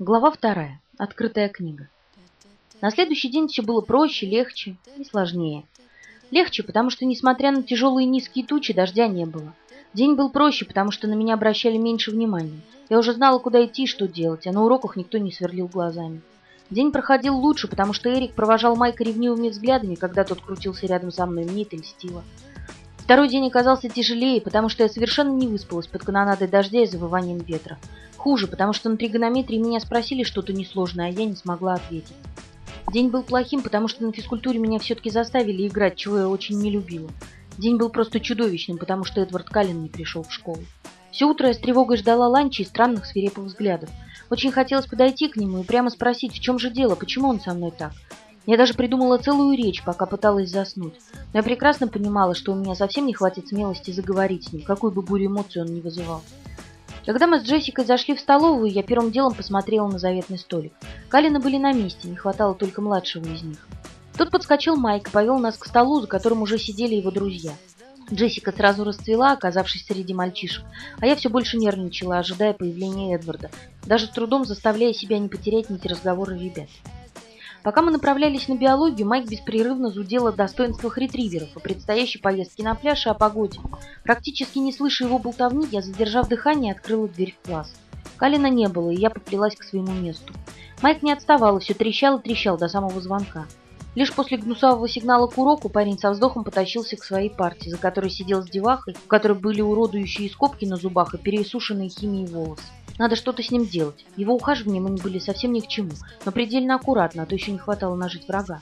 Глава вторая. Открытая книга. На следующий день все было проще, легче и сложнее. Легче, потому что, несмотря на тяжелые низкие тучи, дождя не было. День был проще, потому что на меня обращали меньше внимания. Я уже знала, куда идти и что делать, а на уроках никто не сверлил глазами. День проходил лучше, потому что Эрик провожал Майка ревнивыми взглядами, когда тот крутился рядом со мной, мне это льстило. Второй день оказался тяжелее, потому что я совершенно не выспалась под канонадой дождя и завыванием ветра. Хуже, потому что на тригонометрии меня спросили что-то несложное, а я не смогла ответить. День был плохим, потому что на физкультуре меня все-таки заставили играть, чего я очень не любила. День был просто чудовищным, потому что Эдвард Каллен не пришел в школу. Все утро я с тревогой ждала ланча и странных свирепых взглядов. Очень хотелось подойти к нему и прямо спросить, в чем же дело, почему он со мной так. Я даже придумала целую речь, пока пыталась заснуть. Но я прекрасно понимала, что у меня совсем не хватит смелости заговорить с ним, какую бы бурю эмоций он ни вызывал. Когда мы с Джессикой зашли в столовую, я первым делом посмотрела на заветный столик. Калины были на месте, не хватало только младшего из них. Тут подскочил Майк и повел нас к столу, за которым уже сидели его друзья. Джессика сразу расцвела, оказавшись среди мальчишек, а я все больше нервничала, ожидая появления Эдварда, даже с трудом заставляя себя не потерять нити разговора ребят. Пока мы направлялись на биологию, Майк беспрерывно зудел о достоинствах ретриверов, о предстоящей поездке на пляж и о погоде. Практически не слыша его болтовни, я, задержав дыхание, открыла дверь в класс. Калина не было, и я поплелась к своему месту. Майк не отставал и все трещал и трещал до самого звонка. Лишь после гнусавого сигнала к уроку парень со вздохом потащился к своей партии, за которой сидел с девахой, в которой были уродующие скобки на зубах и пересушенные химией волосы. Надо что-то с ним делать. Его ухаживания мне были совсем ни к чему, но предельно аккуратно, а то еще не хватало нажить врага.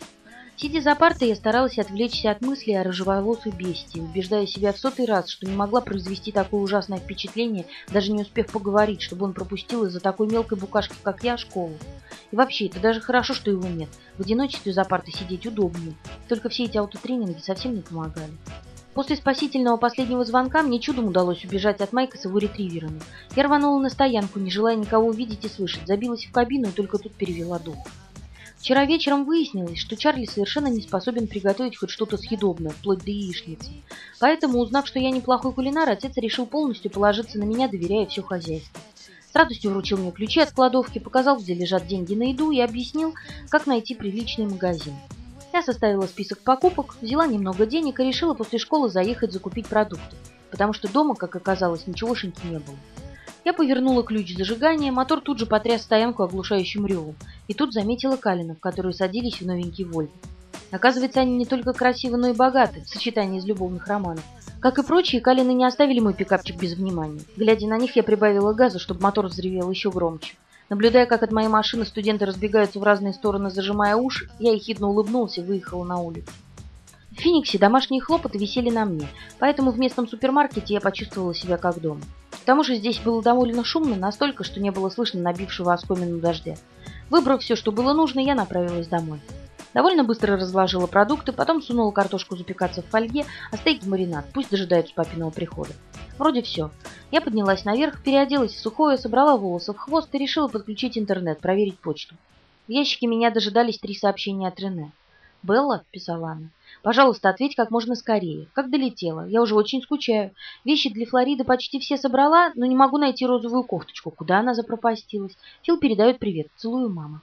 Сидя за партой, я старалась отвлечься от мыслей о рыжеволосой бестии, убеждая себя в сотый раз, что не могла произвести такое ужасное впечатление, даже не успев поговорить, чтобы он пропустил из-за такой мелкой букашки, как я, школу. И вообще, это даже хорошо, что его нет. В одиночестве за партой сидеть удобнее. Только все эти аутотренинги совсем не помогали. После спасительного последнего звонка мне чудом удалось убежать от Майка с его ретриверами. Я рванула на стоянку, не желая никого увидеть и слышать, забилась в кабину и только тут перевела дух. Вчера вечером выяснилось, что Чарли совершенно не способен приготовить хоть что-то съедобное, вплоть до яичницы. Поэтому, узнав, что я неплохой кулинар, отец решил полностью положиться на меня, доверяя все хозяйство. С радостью вручил мне ключи от кладовки, показал, где лежат деньги на еду и объяснил, как найти приличный магазин. Я составила список покупок, взяла немного денег и решила после школы заехать закупить продукты, потому что дома, как оказалось, ничегошеньки не было. Я повернула ключ зажигания, мотор тут же потряс стоянку оглушающим ревом, и тут заметила Калинов, которые садились в новенький Вольво. Оказывается, они не только красивы, но и богаты, в сочетании из любовных романов. Как и прочие, Калины не оставили мой пикапчик без внимания. Глядя на них, я прибавила газа, чтобы мотор взревел еще громче. Наблюдая, как от моей машины студенты разбегаются в разные стороны, зажимая уши, я ехидно улыбнулся и выехал на улицу. В Фениксе домашние хлопоты висели на мне, поэтому в местном супермаркете я почувствовала себя как дома. К тому же здесь было довольно шумно, настолько, что не было слышно набившего оскомину дождя. Выбрав все, что было нужно, я направилась домой. Довольно быстро разложила продукты, потом сунула картошку запекаться в фольге, а стейки маринад, пусть дожидаются папиного прихода. Вроде все. Я поднялась наверх, переоделась в сухое, собрала волосы в хвост и решила подключить интернет, проверить почту. В ящике меня дожидались три сообщения от Рене. «Белла», — писала она, — «пожалуйста, ответь как можно скорее. Как долетела? Я уже очень скучаю. Вещи для Флориды почти все собрала, но не могу найти розовую кофточку. Куда она запропастилась? Фил передает привет. Целую, мама».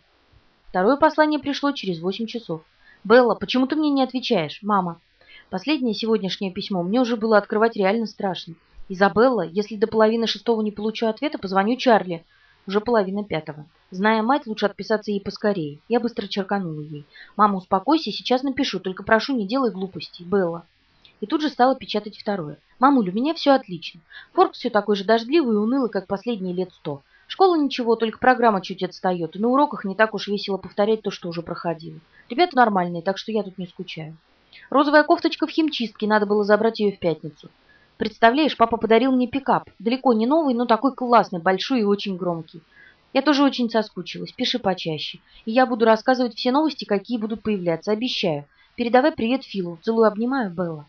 Второе послание пришло через восемь часов. «Белла, почему ты мне не отвечаешь? Мама». Последнее сегодняшнее письмо мне уже было открывать реально страшно. «Изабелла, если до половины шестого не получу ответа, позвоню Чарли». Уже половина пятого. Зная мать, лучше отписаться ей поскорее. Я быстро черканула ей. «Мама, успокойся, сейчас напишу, только прошу, не делай глупостей. Белла». И тут же стала печатать второе. «Мамуль, у меня все отлично. Форк все такой же дождливый и унылый, как последние лет сто. Школа ничего, только программа чуть отстает, и на уроках не так уж весело повторять то, что уже проходило. Ребята нормальные, так что я тут не скучаю. Розовая кофточка в химчистке, надо было забрать ее в пятницу. Представляешь, папа подарил мне пикап. Далеко не новый, но такой классный, большой и очень громкий. Я тоже очень соскучилась. Пиши почаще. И я буду рассказывать все новости, какие будут появляться. Обещаю. Передавай привет Филу. Целую, обнимаю, Белла.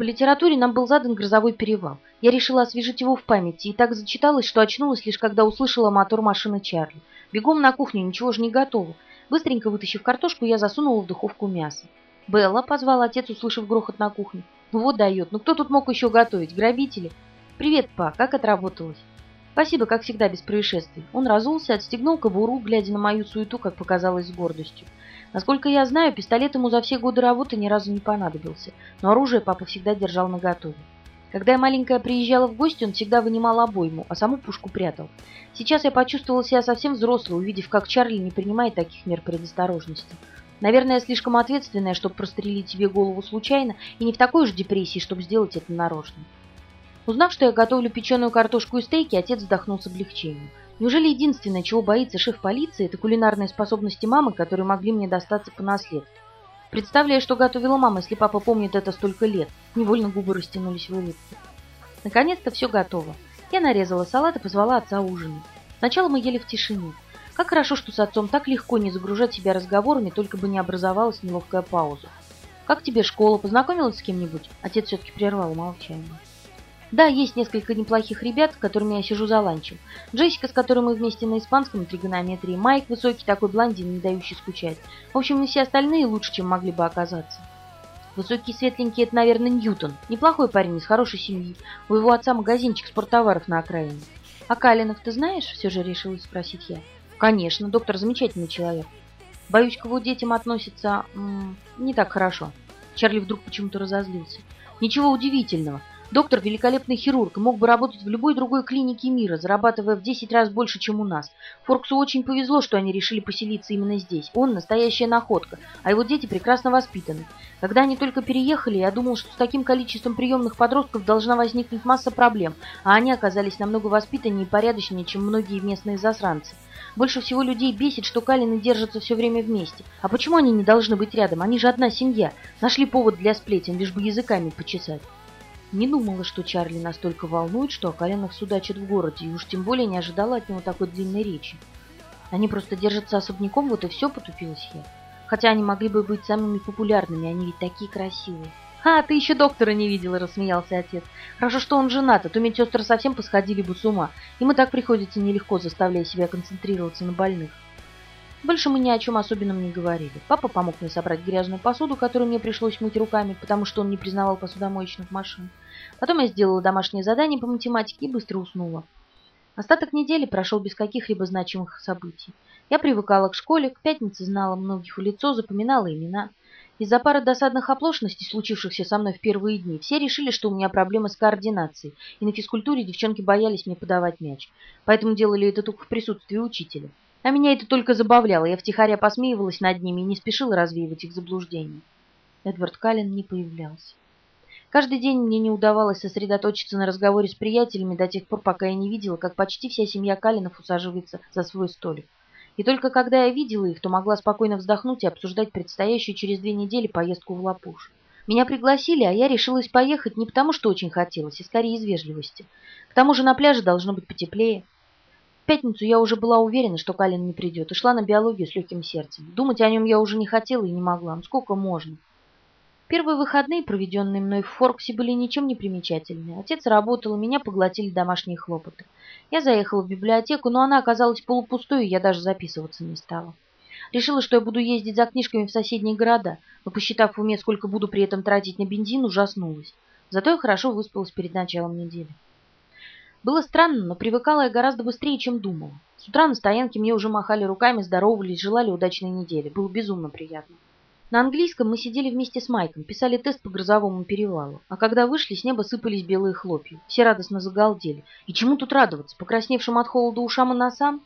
По литературе нам был задан грозовой перевал. Я решила освежить его в памяти и так зачиталась, что очнулась лишь когда услышала мотор машины Чарли. Бегом на кухню, ничего же не готово. Быстренько вытащив картошку, я засунула в духовку мясо. «Белла», — позвал отец, услышав грохот на кухне. Ну вот дает. Ну кто тут мог еще готовить? Грабители? Привет, па, как отработалось? Спасибо, как всегда, без происшествий. Он разулся, отстегнул кобуру, глядя на мою суету, как показалось, с гордостью. Насколько я знаю, пистолет ему за все годы работы ни разу не понадобился, но оружие папа всегда держал наготове. Когда я маленькая приезжала в гости, он всегда вынимал обойму, а саму пушку прятал. Сейчас я почувствовала себя совсем взрослой, увидев, как Чарли не принимает таких мер предосторожности. Наверное, я слишком ответственная, чтобы прострелить тебе голову случайно, и не в такой же депрессии, чтобы сделать это нарочно. Узнав, что я готовлю печеную картошку и стейки, отец вздохнул с облегчением. Неужели единственное, чего боится шеф полиции, это кулинарные способности мамы, которые могли мне достаться по наследству? Представляю, что готовила мама, если папа помнит это столько лет. Невольно губы растянулись в улыбке. Наконец-то все готово. Я нарезала салат и позвала отца ужинать. Сначала мы ели в тишине. Как хорошо, что с отцом так легко не загружать себя разговорами, только бы не образовалась неловкая пауза. «Как тебе школа? Познакомилась с кем-нибудь?» Отец все-таки прервал молчание. Да, есть несколько неплохих ребят, с которыми я сижу за ланчем. Джессика, с которой мы вместе на испанском тригонометрии, Майк, высокий такой блондин, не дающий скучать. В общем, не все остальные лучше, чем могли бы оказаться. Высокий светленький – это, наверное, Ньютон. Неплохой парень из хорошей семьи. У его отца магазинчик спорттоваров на окраине. А Калинов ты знаешь? Все же решила спросить я. Конечно, доктор замечательный человек. Боюсь, к его детям относится м -м, не так хорошо. Чарли вдруг почему-то разозлился. Ничего удивительного. Доктор – великолепный хирург и мог бы работать в любой другой клинике мира, зарабатывая в 10 раз больше, чем у нас. Форксу очень повезло, что они решили поселиться именно здесь. Он – настоящая находка, а его дети прекрасно воспитаны. Когда они только переехали, я думал, что с таким количеством приемных подростков должна возникнуть масса проблем, а они оказались намного воспитаннее и порядочнее, чем многие местные засранцы. Больше всего людей бесит, что Калины держатся все время вместе. А почему они не должны быть рядом? Они же одна семья. Нашли повод для сплетен, лишь бы языками почесать. Не думала, что Чарли настолько волнует, что о коленах судачат в городе, и уж тем более не ожидала от него такой длинной речи. Они просто держатся особняком, вот и все, потупилась я. Хотя они могли бы быть самыми популярными, они ведь такие красивые. «А, ты еще доктора не видела», — рассмеялся отец. «Хорошо, что он женат, а то медсестры совсем посходили бы с ума. Им и так приходится нелегко, заставляя себя концентрироваться на больных». Больше мы ни о чем особенном не говорили. Папа помог мне собрать грязную посуду, которую мне пришлось мыть руками, потому что он не признавал посудомоечных машин. Потом я сделала домашнее задание по математике и быстро уснула. Остаток недели прошел без каких-либо значимых событий. Я привыкала к школе, к пятнице знала многих в лицо, запоминала имена. Из-за пары досадных оплошностей, случившихся со мной в первые дни, все решили, что у меня проблемы с координацией, и на физкультуре девчонки боялись мне подавать мяч. Поэтому делали это только в присутствии учителя. А меня это только забавляло, я втихаря посмеивалась над ними и не спешила развеивать их заблуждения. Эдвард Каллен не появлялся. Каждый день мне не удавалось сосредоточиться на разговоре с приятелями до тех пор, пока я не видела, как почти вся семья Калинов усаживается за свой столик. И только когда я видела их, то могла спокойно вздохнуть и обсуждать предстоящую через две недели поездку в Лапуш. Меня пригласили, а я решилась поехать не потому, что очень хотелось, а скорее из вежливости. К тому же на пляже должно быть потеплее пятницу я уже была уверена, что Калин не придет, и шла на биологию с легким сердцем. Думать о нем я уже не хотела и не могла. Ну сколько можно? Первые выходные, проведенные мной в Форксе, были ничем не примечательные. Отец работал, меня поглотили домашние хлопоты. Я заехала в библиотеку, но она оказалась полупустой, и я даже записываться не стала. Решила, что я буду ездить за книжками в соседние города, но, посчитав в уме, сколько буду при этом тратить на бензин, ужаснулась. Зато я хорошо выспалась перед началом недели. Было странно, но привыкала я гораздо быстрее, чем думала. С утра на стоянке мне уже махали руками, здоровались, желали удачной недели. Было безумно приятно. На английском мы сидели вместе с Майком, писали тест по грозовому перевалу. А когда вышли, с неба сыпались белые хлопья. Все радостно загалдели. И чему тут радоваться? Покрасневшим от холода ушам и носам?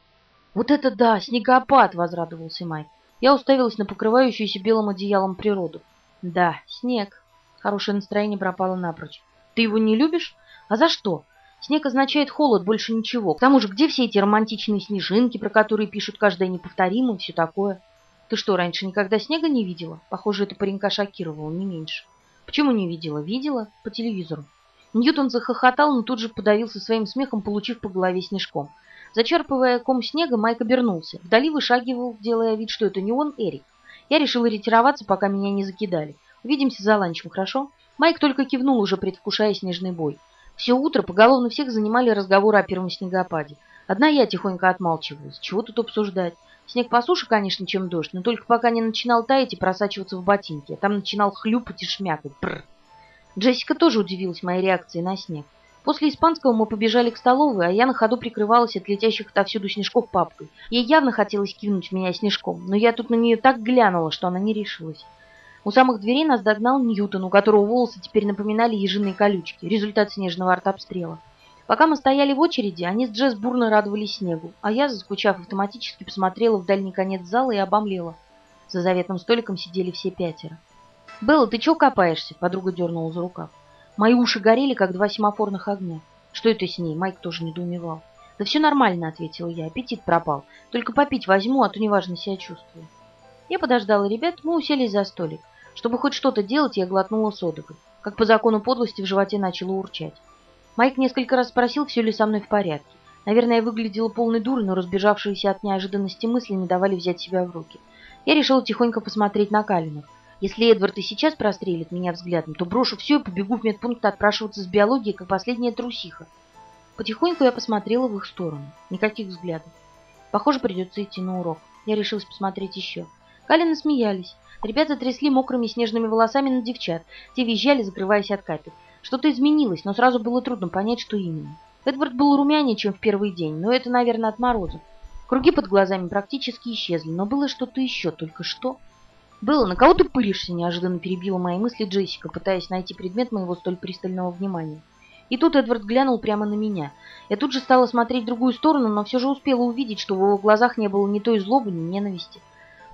«Вот это да! Снегопад!» — возрадовался Майк. Я уставилась на покрывающуюся белым одеялом природу. «Да, снег». Хорошее настроение пропало напрочь. «Ты его не любишь? А за что? Снег означает холод, больше ничего. К тому же, где все эти романтичные снежинки, про которые пишут каждое неповторимое, все такое? Ты что, раньше никогда снега не видела? Похоже, это паренька шокировало, не меньше. Почему не видела? Видела? По телевизору. Ньютон захохотал, но тут же подавился своим смехом, получив по голове снежком. Зачерпывая ком снега, Майк обернулся. Вдали вышагивал, делая вид, что это не он, Эрик. Я решила ретироваться, пока меня не закидали. Увидимся за ланчем, хорошо? Майк только кивнул, уже предвкушая снежный бой. Все утро поголовно всех занимали разговоры о первом снегопаде. Одна я тихонько отмалчивалась. Чего тут обсуждать? Снег по суше, конечно, чем дождь, но только пока не начинал таять и просачиваться в ботинки. А там начинал хлюпать и шмякать. Бррр. Джессика тоже удивилась моей реакции на снег. После испанского мы побежали к столовой, а я на ходу прикрывалась от летящих отовсюду снежков папкой. Ей явно хотелось кинуть меня снежком, но я тут на нее так глянула, что она не решилась. У самых дверей нас догнал Ньютон, у которого волосы теперь напоминали ежиные колючки, результат снежного артобстрела. Пока мы стояли в очереди, они с Джесс бурно радовались снегу, а я, заскучав автоматически, посмотрела в дальний конец зала и обомлела. За заветным столиком сидели все пятеро. «Белла, ты чего копаешься?» — подруга дернула за рукав. Мои уши горели, как два семафорных огня. «Что это с ней?» — Майк тоже недоумевал. «Да все нормально», — ответила я. «Аппетит пропал. Только попить возьму, а то неважно себя чувствую». Я подождала ребят, мы уселись за столик. Чтобы хоть что-то делать, я глотнула содовой. Как по закону подлости в животе начало урчать. Майк несколько раз спросил, все ли со мной в порядке. Наверное, я выглядела полной дурой, но разбежавшиеся от неожиданности мысли не давали взять себя в руки. Я решила тихонько посмотреть на Калинов. Если Эдвард и сейчас прострелит меня взглядом, то брошу все и побегу в медпункт отпрашиваться с биологией, как последняя трусиха. Потихоньку я посмотрела в их сторону. Никаких взглядов. Похоже, придется идти на урок. Я решилась посмотреть еще. Калины смеялись. Ребята трясли мокрыми снежными волосами на девчат. Те визжали, закрываясь от капель. Что-то изменилось, но сразу было трудно понять, что именно. Эдвард был румянее, чем в первый день, но это, наверное, от мороза. Круги под глазами практически исчезли, но было что-то еще, только что. «Было, на кого ты пыришься?» – неожиданно перебила мои мысли Джессика, пытаясь найти предмет моего столь пристального внимания. И тут Эдвард глянул прямо на меня. Я тут же стала смотреть в другую сторону, но все же успела увидеть, что в его глазах не было ни той злобы, ни ненависти.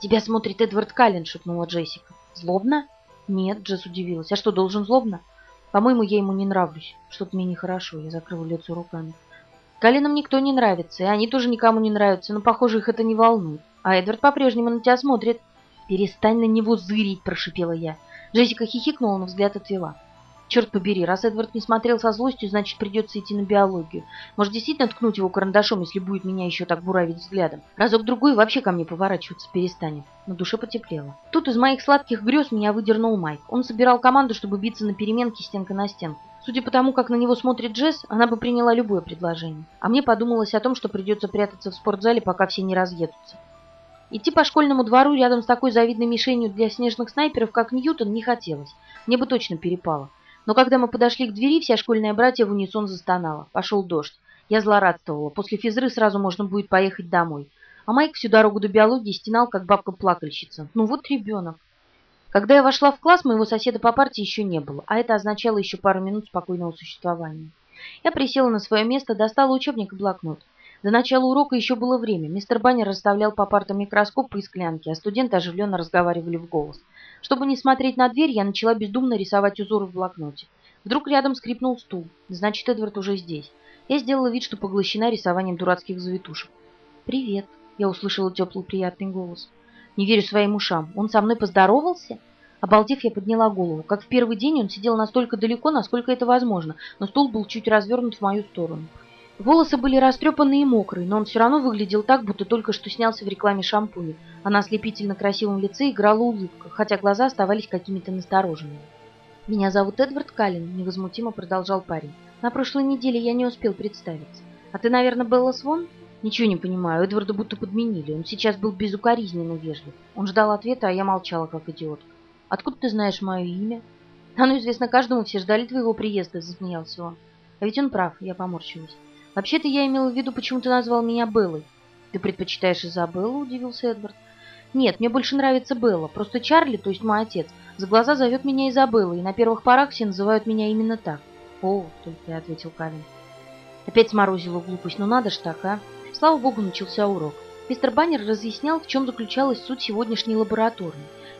«Тебя смотрит Эдвард Каллен», — шепнула Джессика. «Злобно?» «Нет», — Джесс удивилась. «А что, должен злобно?» «По-моему, я ему не нравлюсь. Что-то мне нехорошо». Я закрыла лицо руками. Калинам никто не нравится, и они тоже никому не нравятся, но, похоже, их это не волнует. А Эдвард по-прежнему на тебя смотрит. «Перестань на него зырить», — прошипела я. Джессика хихикнула, но взгляд отвела. Черт побери, раз Эдвард не смотрел со злостью, значит, придется идти на биологию. Может, действительно ткнуть его карандашом, если будет меня еще так буравить взглядом. Разок-другой вообще ко мне поворачиваться перестанет. На душе потеплело. Тут из моих сладких грез меня выдернул Майк. Он собирал команду, чтобы биться на переменке стенка на стенку. Судя по тому, как на него смотрит Джесс, она бы приняла любое предложение. А мне подумалось о том, что придется прятаться в спортзале, пока все не разъедутся. Идти по школьному двору рядом с такой завидной мишенью для снежных снайперов, как Ньютон, не хотелось. Мне бы точно перепало. Но когда мы подошли к двери, вся школьная братья в унисон застонала. Пошел дождь. Я злорадствовала. После физры сразу можно будет поехать домой. А Майк всю дорогу до биологии стенал, как бабка-плакальщица. Ну вот ребенок. Когда я вошла в класс, моего соседа по партии еще не было, а это означало еще пару минут спокойного существования. Я присела на свое место, достала учебник и блокнот. До начала урока еще было время. Мистер Баннер расставлял по партам микроскопы и склянки, а студенты оживленно разговаривали в голос. Чтобы не смотреть на дверь, я начала бездумно рисовать узоры в блокноте. Вдруг рядом скрипнул стул. Значит, Эдвард уже здесь. Я сделала вид, что поглощена рисованием дурацких завитушек. «Привет», — я услышала теплый приятный голос. Не верю своим ушам. Он со мной поздоровался? Обалдев, я подняла голову. Как в первый день он сидел настолько далеко, насколько это возможно, но стул был чуть развернут в мою сторону. Волосы были растрепанные и мокрые, но он все равно выглядел так, будто только что снялся в рекламе шампуня, а на ослепительно красивом лице играла улыбка, хотя глаза оставались какими-то настороженными. «Меня зовут Эдвард Каллен», — невозмутимо продолжал парень. «На прошлой неделе я не успел представиться. А ты, наверное, Белла Свон?» «Ничего не понимаю. Эдварда будто подменили. Он сейчас был безукоризненно вежлив. Он ждал ответа, а я молчала, как идиотка. Откуда ты знаешь мое имя?» «Оно известно каждому, все ждали твоего приезда», — засмеялся он. «А ведь он прав», — я поморщилась. Вообще-то я имела в виду, почему ты назвал меня Беллой. Ты предпочитаешь Изабеллу? Удивился Эдвард. Нет, мне больше нравится Белла. Просто Чарли, то есть мой отец, за глаза зовет меня Изабеллой, и на первых порах все называют меня именно так. О, только я ответил Калин. Опять сморозила глупость, ну надо ж так, а? Слава богу, начался урок. Мистер Баннер разъяснял, в чем заключалась суть сегодняшней лаборатории.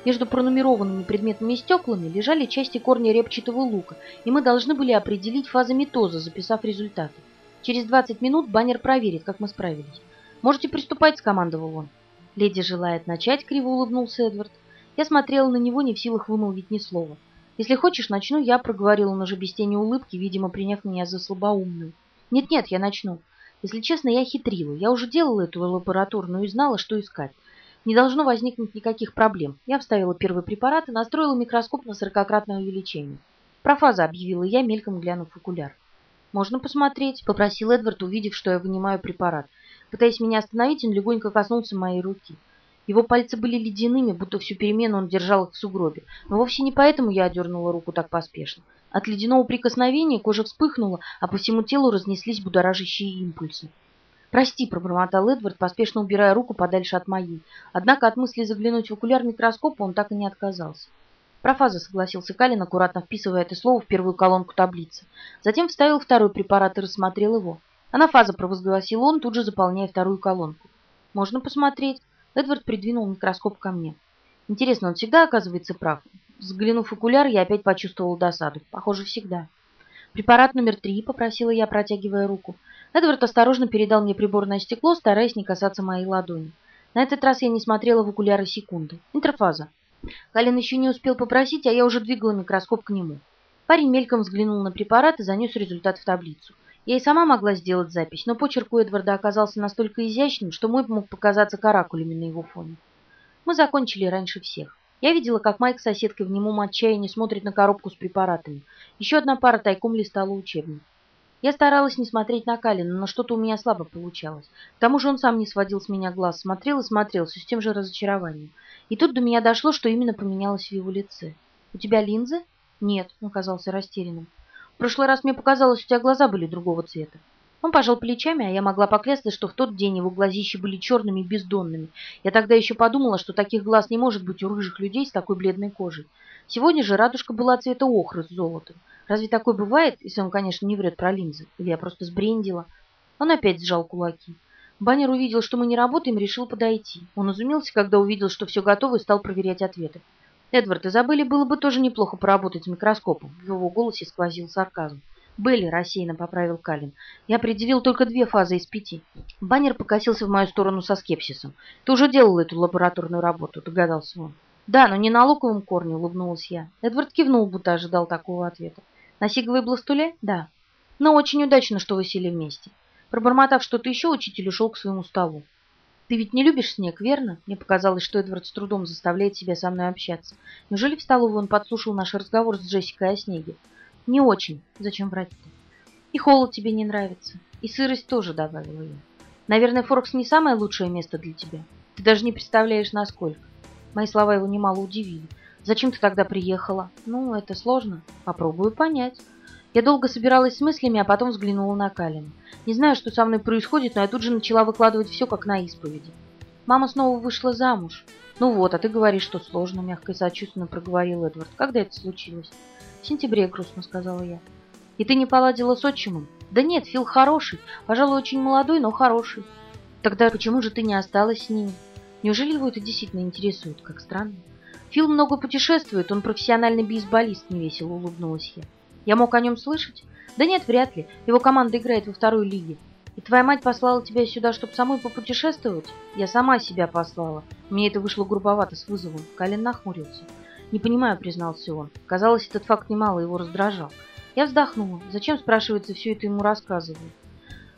Между пронумерованными предметными стеклами лежали части корня репчатого лука, и мы должны были определить фазы метоза, записав результаты. Через 20 минут баннер проверит, как мы справились. Можете приступать, скомандовал он. Леди желает начать, криво улыбнулся Эдвард. Я смотрела на него, не в силах вымолвить ни слова. Если хочешь, начну я, проговорил он уже без тени улыбки, видимо, приняв меня за слабоумную. Нет-нет, я начну. Если честно, я хитрила. Я уже делала эту лабораторную и знала, что искать. Не должно возникнуть никаких проблем. Я вставила первый препарат и настроила микроскоп на сорокократное увеличение. Профаза объявила я, мельком глянув в окуляр. «Можно посмотреть?» — попросил Эдвард, увидев, что я вынимаю препарат. Пытаясь меня остановить, он легонько коснулся моей руки. Его пальцы были ледяными, будто всю перемену он держал их в сугробе. Но вовсе не поэтому я одернула руку так поспешно. От ледяного прикосновения кожа вспыхнула, а по всему телу разнеслись будоражащие импульсы. «Прости», — пробормотал Эдвард, поспешно убирая руку подальше от моей. Однако от мысли заглянуть в окуляр микроскопа он так и не отказался. «Профаза», — согласился Калин, аккуратно вписывая это слово в первую колонку таблицы. Затем вставил второй препарат и рассмотрел его. «Анафаза», — провозгласил он, тут же заполняя вторую колонку. «Можно посмотреть». Эдвард придвинул микроскоп ко мне. Интересно, он всегда оказывается прав? Взглянув в окуляр, я опять почувствовал досаду. Похоже, всегда. «Препарат номер три», — попросила я, протягивая руку. Эдвард осторожно передал мне приборное стекло, стараясь не касаться моей ладони. На этот раз я не смотрела в окуляры секунды. Интерфаза. Калин еще не успел попросить, а я уже двигала микроскоп к нему. Парень мельком взглянул на препарат и занес результат в таблицу. Я и сама могла сделать запись, но почерк у Эдварда оказался настолько изящным, что мой мог показаться каракулями на его фоне. Мы закончили раньше всех. Я видела, как Майк с соседкой в немом отчаянии смотрит на коробку с препаратами. Еще одна пара тайком листала учебник. Я старалась не смотреть на Калина, но что-то у меня слабо получалось. К тому же он сам не сводил с меня глаз, смотрел и смотрел, все с тем же разочарованием. И тут до меня дошло, что именно поменялось в его лице. «У тебя линзы?» «Нет», — он казался растерянным. «В прошлый раз мне показалось, у тебя глаза были другого цвета». Он пожал плечами, а я могла поклясться, что в тот день его глазища были черными и бездонными. Я тогда еще подумала, что таких глаз не может быть у рыжих людей с такой бледной кожей. Сегодня же радужка была цвета охры с золотом. Разве такое бывает, если он, конечно, не врет про линзы? Или я просто сбрендила? Он опять сжал кулаки. Баннер увидел, что мы не работаем, решил подойти. Он изумился, когда увидел, что все готово, и стал проверять ответы. «Эдвард, Изабелле было бы тоже неплохо поработать с микроскопом». В его голосе сквозил сарказм. «Белли», — рассеянно поправил Калин. «Я определил только две фазы из пяти». Баннер покосился в мою сторону со скепсисом. «Ты уже делал эту лабораторную работу», — догадался он. «Да, но не на луковом корне», — улыбнулась я. Эдвард кивнул, будто ожидал такого ответа. «На сиговой бластуле?» «Да». «Но очень удачно, что вы сели вместе». Пробормотав что-то еще, учитель ушел к своему столу. «Ты ведь не любишь снег, верно?» Мне показалось, что Эдвард с трудом заставляет себя со мной общаться. Неужели в столовой он подслушал наш разговор с Джессикой о снеге? «Не очень. Зачем врать-то?» «И холод тебе не нравится. И сырость тоже», — добавила я. «Наверное, Форкс не самое лучшее место для тебя. Ты даже не представляешь, насколько». Мои слова его немало удивили. «Зачем ты тогда приехала?» «Ну, это сложно. Попробую понять». Я долго собиралась с мыслями, а потом взглянула на Калина. Не знаю, что со мной происходит, но я тут же начала выкладывать все, как на исповеди. Мама снова вышла замуж. Ну вот, а ты говоришь, что сложно, мягко и сочувственно проговорил Эдвард. Когда это случилось? В сентябре, грустно сказала я. И ты не поладила с отчимом? Да нет, Фил хороший. Пожалуй, очень молодой, но хороший. Тогда почему же ты не осталась с ним? Неужели его это действительно интересует? Как странно. Фил много путешествует, он профессиональный бейсболист, невесело улыбнулась я. Я мог о нем слышать? Да нет, вряд ли. Его команда играет во второй лиге. И твоя мать послала тебя сюда, чтобы самой попутешествовать? Я сама себя послала. Мне это вышло грубовато, с вызовом. Калин нахмурился. Не понимаю, признался он. Казалось, этот факт немало его раздражал. Я вздохнула. Зачем, спрашивается, все это ему рассказываю?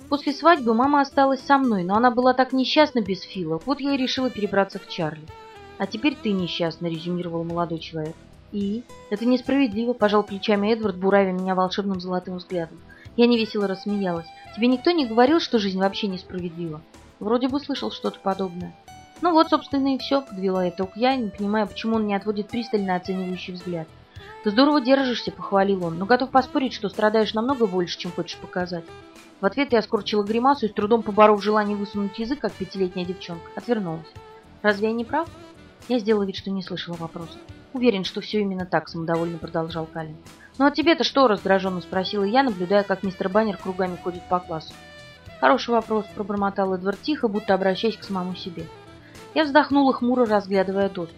После свадьбы мама осталась со мной, но она была так несчастна без Фила. Вот я и решила перебраться к Чарли. А теперь ты несчастна, резюмировал молодой человек. «И? Это несправедливо», — пожал плечами Эдвард, буравя меня волшебным золотым взглядом. Я невесело рассмеялась. «Тебе никто не говорил, что жизнь вообще несправедлива?» Вроде бы слышал что-то подобное. «Ну вот, собственно, и все», — подвела итог я, не понимая, почему он не отводит пристально оценивающий взгляд. «Ты здорово держишься», — похвалил он, но готов поспорить, что страдаешь намного больше, чем хочешь показать. В ответ я скорчила гримасу и, с трудом поборов желание высунуть язык, как пятилетняя девчонка, отвернулась. «Разве я не прав?» Я сделала вид, что не слышала вопроса. Уверен, что все именно так, самодовольно продолжал Калин. Ну а тебе-то что, раздраженно спросила я, наблюдая, как мистер Баннер кругами ходит по классу. Хороший вопрос, пробормотал Эдвард тихо, будто обращаясь к самому себе. Я вздохнула хмуро, разглядывая доску.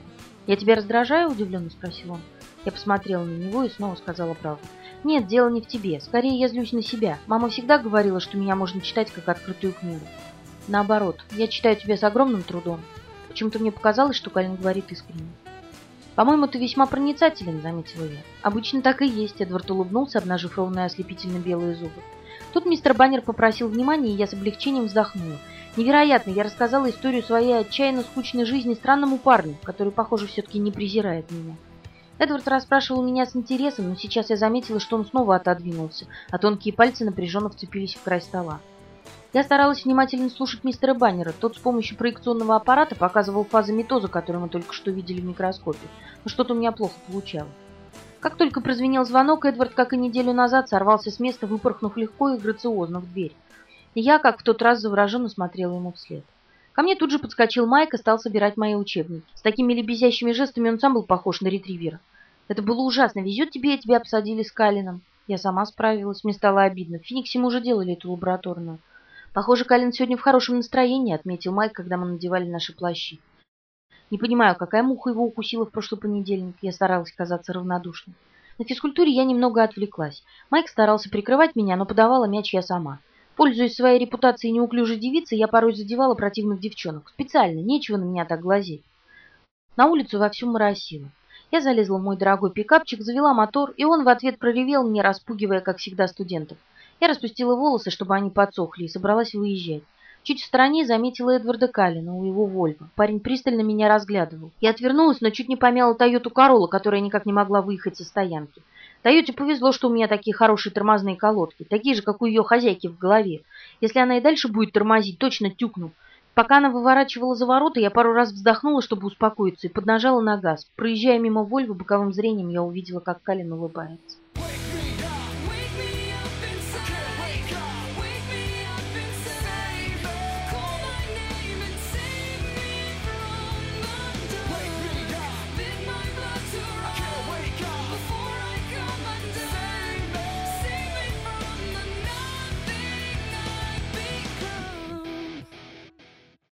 «Я тебя раздражаю?» – удивленно спросил он. Я посмотрела на него и снова сказала правду. «Нет, дело не в тебе. Скорее, я злюсь на себя. Мама всегда говорила, что меня можно читать как открытую книгу. Наоборот, я читаю тебя с огромным трудом. Почему-то мне показалось, что Калин говорит искренне. «По-моему, ты весьма проницателен», — заметила я. «Обычно так и есть», — Эдвард улыбнулся, обнажив ровные ослепительно белые зубы. Тут мистер Баннер попросил внимания, и я с облегчением вздохнула. Невероятно, я рассказала историю своей отчаянно скучной жизни странному парню, который, похоже, все-таки не презирает меня. Эдвард расспрашивал меня с интересом, но сейчас я заметила, что он снова отодвинулся, а тонкие пальцы напряженно вцепились в край стола. Я старалась внимательно слушать мистера Баннера. Тот с помощью проекционного аппарата показывал фазы метоза, которые мы только что видели в микроскопе. Но что-то у меня плохо получалось. Как только прозвенел звонок, Эдвард, как и неделю назад, сорвался с места, выпорхнув легко и грациозно в дверь. И я, как в тот раз, завороженно смотрела ему вслед. Ко мне тут же подскочил Майк и стал собирать мои учебники. С такими лебезящими жестами он сам был похож на ретривера. Это было ужасно. Везет тебе, и тебя обсадили с Калином. Я сама справилась, мне стало обидно. В Фениксе мы уже делали эту лабораторную. «Похоже, Калин сегодня в хорошем настроении», — отметил Майк, когда мы надевали наши плащи. Не понимаю, какая муха его укусила в прошлый понедельник. Я старалась казаться равнодушной. На физкультуре я немного отвлеклась. Майк старался прикрывать меня, но подавала мяч я сама. Пользуясь своей репутацией неуклюжей девицы, я порой задевала противных девчонок. Специально, нечего на меня так глазеть. На улицу вовсю моросило. Я залезла в мой дорогой пикапчик, завела мотор, и он в ответ проревел мне, распугивая, как всегда, студентов. Я распустила волосы, чтобы они подсохли, и собралась выезжать. Чуть в стороне заметила Эдварда Каллина у его Вольва. Парень пристально меня разглядывал. Я отвернулась, но чуть не помяла Тойоту Королла, которая никак не могла выехать со стоянки. Тойоте повезло, что у меня такие хорошие тормозные колодки, такие же, как у ее хозяйки в голове. Если она и дальше будет тормозить, точно тюкну. Пока она выворачивала за ворота, я пару раз вздохнула, чтобы успокоиться, и поднажала на газ. Проезжая мимо Вольва, боковым зрением я увидела, как Калин улыбается.